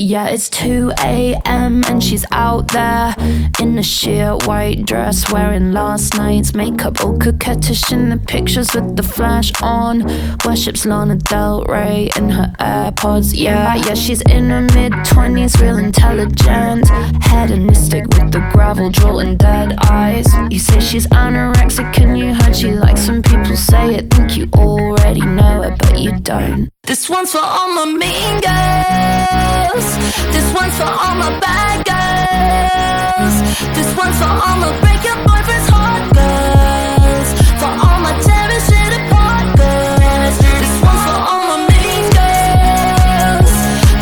Yeah, it's 2 a.m. and she's out there in a sheer white dress, wearing last night's makeup, all coquettish in the pictures with the flash on. Worships Lana Del Rey in her AirPods. Yeah, yeah, she's in her mid 20s, real intelligent, hedonistic with the gravel jaw and dead eyes. You say she's anorexic, and you heard she likes some people say it. Think you already know it, but you don't. This one's for all my mean girls. This one's for all my bad girls. This one's for all my break your boyfriend's heart girls. For all my tearing shit apart girls. This one's for all my mean girls.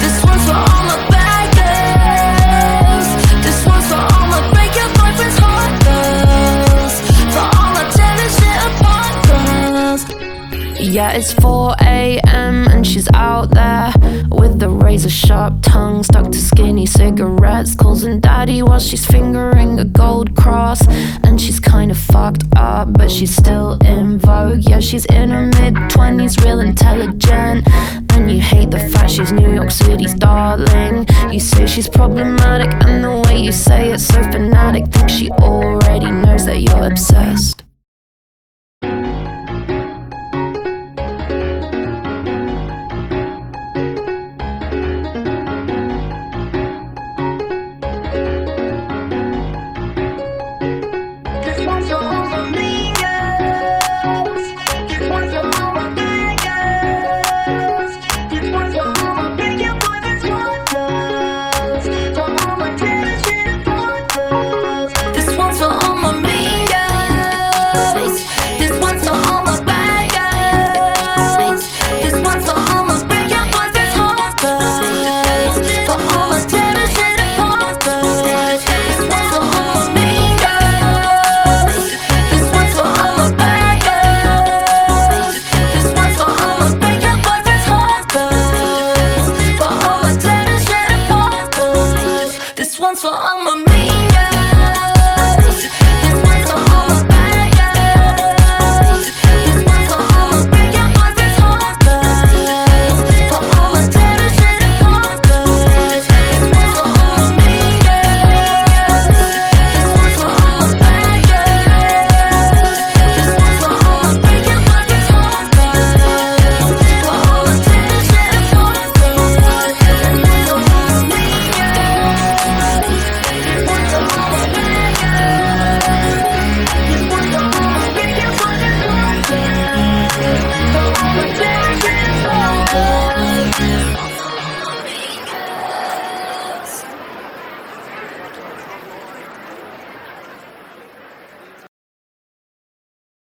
This one's for all my bad girls. This one's for all my break your boyfriend's heart girls. For all my tearing shit apart girls. Yeah, it's 4 a.m. and she's out there with the razor sharp tongue stuck to skinny cigarettes. Calls him daddy while she's fingering a gold cross. And she's kind of fucked up, but she's still in vogue. Yeah, she's in her mid 20s, real intelligent. And you hate the fact she's New York City's darling. You say she's problematic, and the way you say it's so fanatic. Think she already knows that you're obsessed. once, for I'm a man.